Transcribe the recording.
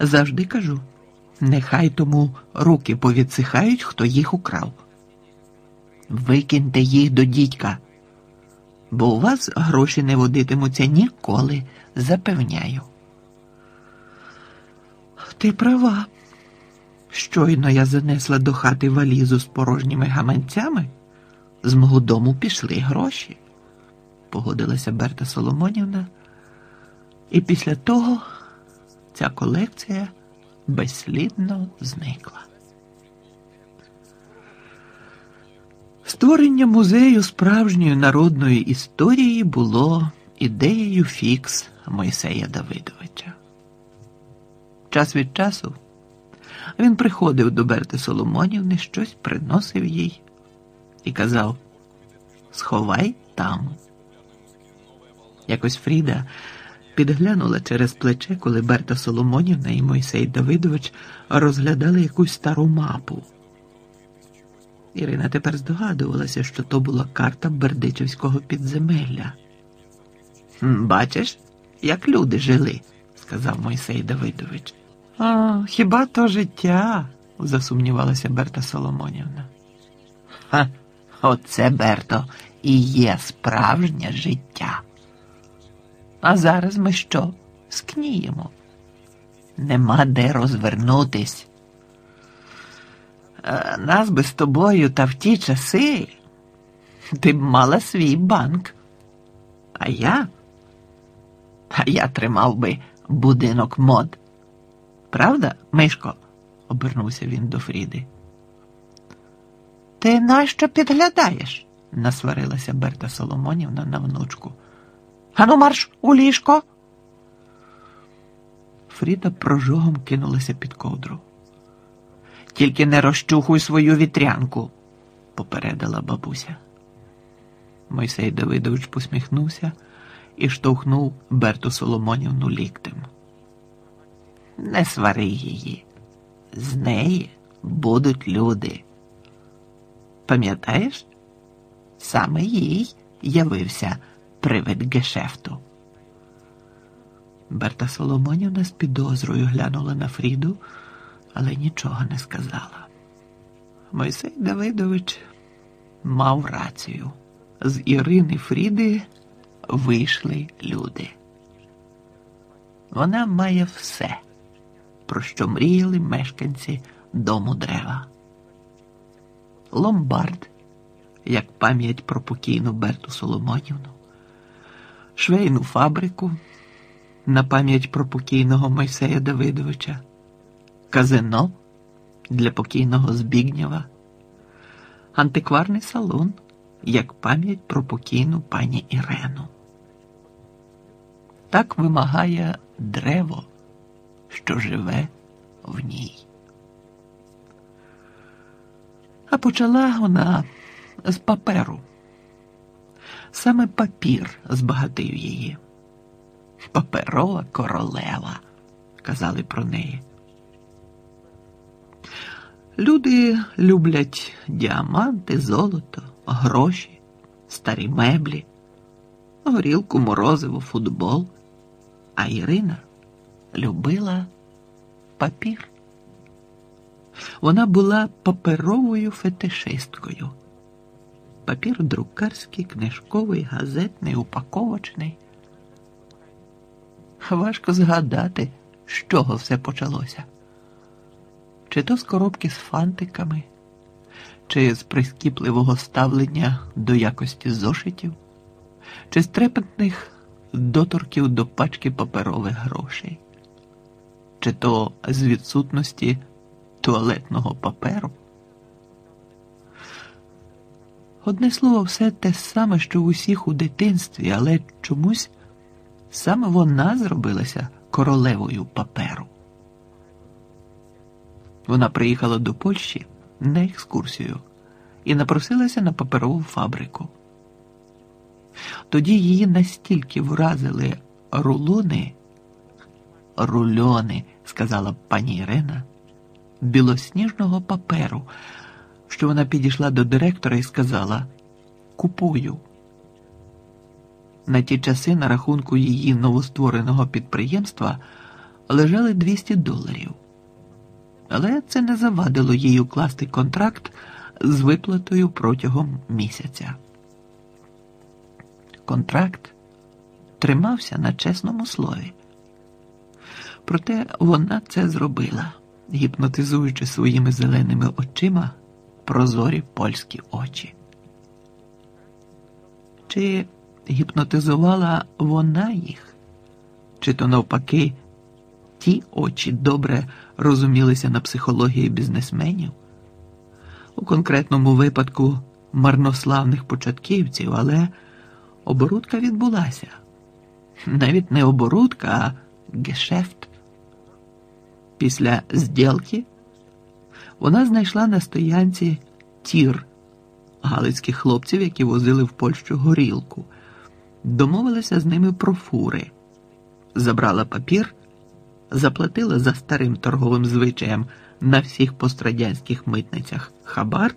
Завжди кажу, нехай тому руки повідсихають, хто їх украв. Викиньте їх до дідька, бо у вас гроші не водитимуться ніколи, запевняю. Ти права. Щойно я занесла до хати валізу з порожніми гаманцями, з мого дому пішли гроші, погодилася Берта Соломонівна, і після того ця колекція безслідно зникла. Створення музею справжньої народної історії було ідеєю фікс Мойсея Давидовича. Час від часу він приходив до Берти Соломонівни, щось приносив їй і казав: Сховай там. Якось Фріда підглянула через плече, коли Берта Соломонівна і Мойсей Давидович розглядали якусь стару мапу. Ірина тепер здогадувалася, що то була карта Бердичівського підземелля. Бачиш, як люди жили, сказав Мойсей Давидович. А, хіба то життя? засумнівалася Берта Соломонівна. Ха, оце, Берто, і є справжнє життя. А зараз ми що? Скніємо. Нема де розвернутись. Е, Нас би з тобою та в ті часи ти б мала свій банк. А я? А я тримав би будинок мод. Правда, Мишко? обернувся він до Фріди. Ти нащо підглядаєш? насварилася Берта Соломонівна на внучку. Ану, марш у ліжко. Фріда прожогом кинулася під ковдру. Тільки не розчухуй свою вітрянку, попередила бабуся. Мойсей Давидович посміхнувся і штовхнув Берту Соломонівну ліктем. Не свари її. З неї будуть люди. Пам'ятаєш? Саме їй явився привид гешефту. Берта Соломонівна з підозрою глянула на Фріду, але нічого не сказала. Мойсей Давидович мав рацію. З Ірини Фріди вийшли люди. Вона має все, про що мріяли мешканці дому дерева. Ломбард, як пам'ять про покійну Берту Соломонівну, швейну фабрику на пам'ять про покійного Мойсея Давидовича, казино для покійного Збігнєва, антикварний салон як пам'ять про покійну пані Ірену. Так вимагає древо, що живе в ній. А почала вона з паперу. Саме папір збагатив її. Паперова королева, казали про неї. Люди люблять діаманти, золото, гроші, старі меблі, горілку, морозиво, футбол. А Ірина любила папір. Вона була паперовою фетишисткою. Папір друкарський, книжковий, газетний, упаковочний. Важко згадати, з чого все почалося. Чи то з коробки з фантиками, чи з прискіпливого ставлення до якості зошитів, чи з трепетних доторків до пачки паперових грошей, чи то з відсутності туалетного паперу. Одне слово, все те саме, що в усіх у дитинстві, але чомусь саме вона зробилася королевою паперу. Вона приїхала до Польщі на екскурсію і напросилася на паперову фабрику. Тоді її настільки вразили рулони, рульони, сказала пані Ірина, білосніжного паперу, що вона підійшла до директора і сказала Купую. На ті часи на рахунку її новоствореного підприємства лежали 200 доларів. Але це не завадило їй укласти контракт з виплатою протягом місяця. Контракт тримався на чесному слові. Проте вона це зробила, гіпнотизуючи своїми зеленими очима прозорі польські очі. Чи гіпнотизувала вона їх? Чи то навпаки, ті очі добре розумілися на психології бізнесменів? У конкретному випадку марнославних початківців, але оборудка відбулася. Навіть не оборудка, а гешефт. Після зділки вона знайшла на стоянці тір галицьких хлопців, які возили в Польщу горілку, домовилася з ними про фури, забрала папір, заплатила за старим торговим звичаєм на всіх пострадянських митницях хабар.